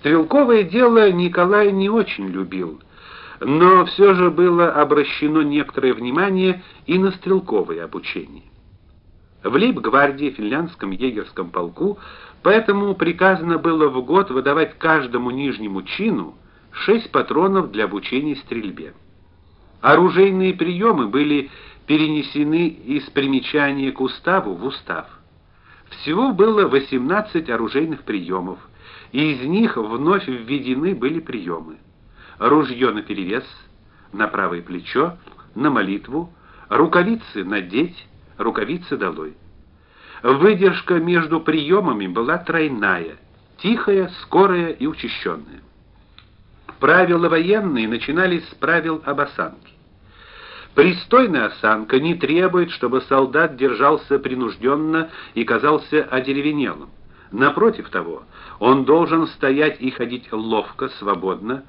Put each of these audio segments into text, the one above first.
Стрелковое дело Николай не очень любил, но все же было обращено некоторое внимание и на стрелковое обучение. В лейб-гвардии финляндском егерском полку поэтому приказано было в год выдавать каждому нижнему чину шесть патронов для обучения стрельбе. Оружейные приемы были перенесены из примечания к уставу в устав. Всего было 18 оружейных приемов, и из них вновь введены были приемы: ружье наперевес, на правое плечо, на молитву, рукавицы надеть, рукавицы долой. Выдержка между приемами была тройная: тихая, скорая и учащенная. Правила военные начинались с правил об осанке. Пристойная осанка не требует, чтобы солдат держался принужденно и казался одеревенелым. Напротив того, он должен стоять и ходить ловко, свободно,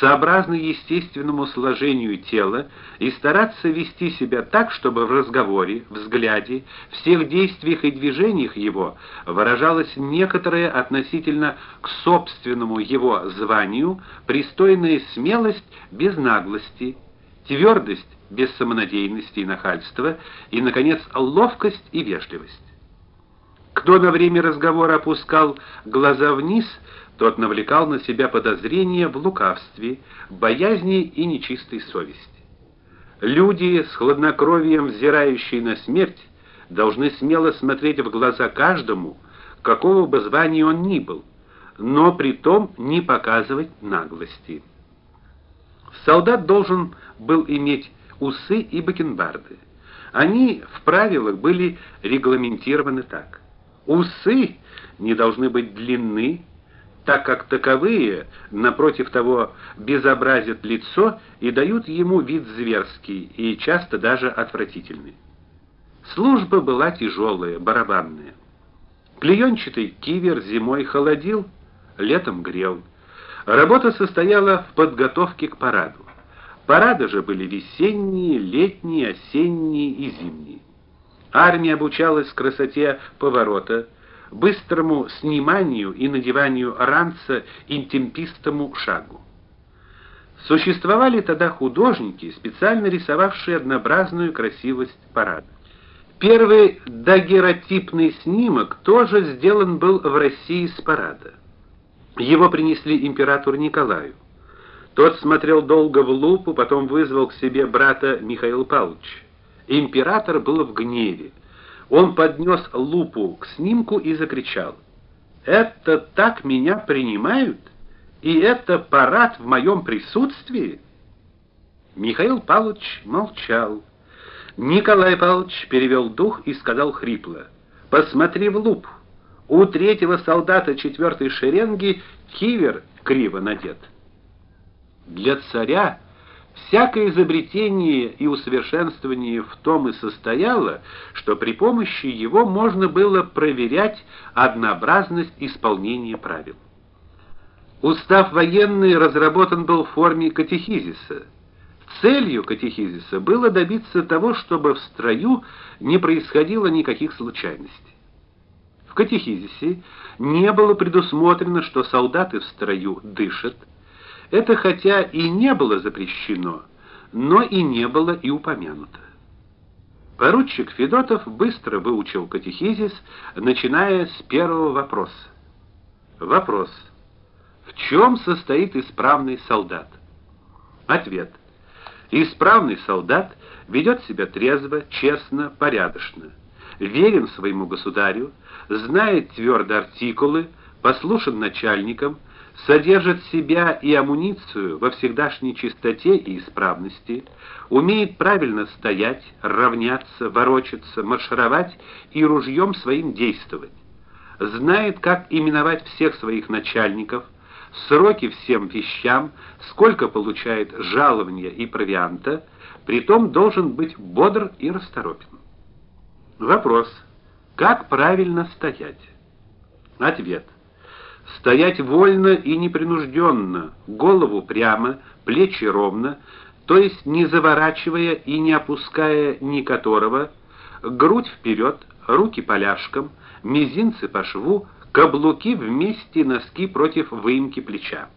сообразно естественному сложению тела и стараться вести себя так, чтобы в разговоре, взгляде, всех действиях и движениях его выражалась некоторая относительно к собственному его званию пристойная смелость без наглости, твердость без самонадеянности и нахальства и наконец ловкость и вежливость. Кто на время разговора опускал глаза вниз, тот навлекал на себя подозрения в лукавстве, боязни и нечистой совести. Люди с хладнокровием взирающие на смерть должны смело смотреть в глаза каждому, какого бы звания он ни был, но при том не показывать наглости. Солдат должен был иметь усы и бакенбарды. Они в правилах были регламентированы так: Усы не должны быть длинны, так как таковые напротив того безобразят лицо и дают ему вид зверский и часто даже отвратительный. Служба была тяжелая, барабанная. Клеенчатый кивер зимой холодил, летом грел. Работа состояла в подготовке к параду. Парады же были весенние, летние, осенние и зимние. Армия обучалась красоте поворота, быстрому сниманию и надеванию ранца интемпистому шагу. Существовали тогда художники, специально рисовавшие однообразную красивость парада. Первый дагеротипный снимок тоже сделан был в России с парада. Его принесли императору Николаю. Тот смотрел долго в лупу, потом вызвал к себе брата Михаила Павловича. Император был в гневе. Он поднес лупу к снимку и закричал: "Это так меня принимают? И это парад в моем присутствии?" Михаил Павлович молчал. Николай Павлович перевел дух и сказал хрипло: "Посмотри в лупу. У третьего солдата четвертой шеренги кивер криво надет". Для царя Всякое изобретение и усовершенствование в том и состояло, что при помощи его можно было проверять однообразность исполнения правил. Устав военный разработан был в форме катехизиса. Целью катехизиса было добиться того, чтобы в строю не происходило никаких случайностей. В катехизисе не было предусмотрено, что солдаты в строю дышат, это хотя и не было запрещено, но и не было и упомянуто. Поручик Федотов быстро выучил катехизис, начиная с первого вопроса. Вопрос: В чем состоит исправный солдат? Ответ: Исправный солдат ведет себя трезво, честно, порядочно, верен своему государю, знает твердо артикулы, послушен начальникам, содержит себя и амуницию во всегдашней чистоте и исправности, умеет правильно стоять, равняться, ворочаться, маршировать и ружьем своим действовать. Знает, как именовать всех своих начальников, сроки всем вещам, сколько получает жалования и провианта, притом должен быть бодр и расторопен. Вопрос: как правильно стоять? Ответ: стоять вольно и непринужденно, голову прямо, плечи ровно, то есть не заворачивая и не опуская ни которого, грудь вперед, руки поляшком, мизинцы по шву, каблуки вместе носки против выемки плеча.